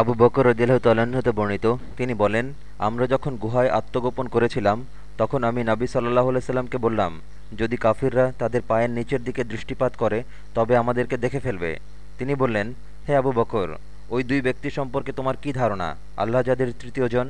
আবু বকর রদিল্লাহ তাল্লাহতে বর্ণিত, তিনি বলেন, আমরা যখন গুহায় আত্মগোপন করেছিলাম, তখন আমি নাবি সাল্লাহ সাল্লামকে বললাম, যদি কাফিররা তাদের পায়ের নিচের দিকে দৃষ্টিপাত করে, তবে আমাদেরকে দেখে ফেলবে। তিনি বললেন, হে আবু বকর, ওই দুই ব্যক্তি সম্পর্কে তোমার কি ধারণা? আল্লাহ যাদের তৃতীয়জন